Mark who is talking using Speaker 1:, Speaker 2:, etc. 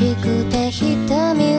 Speaker 1: しくて瞳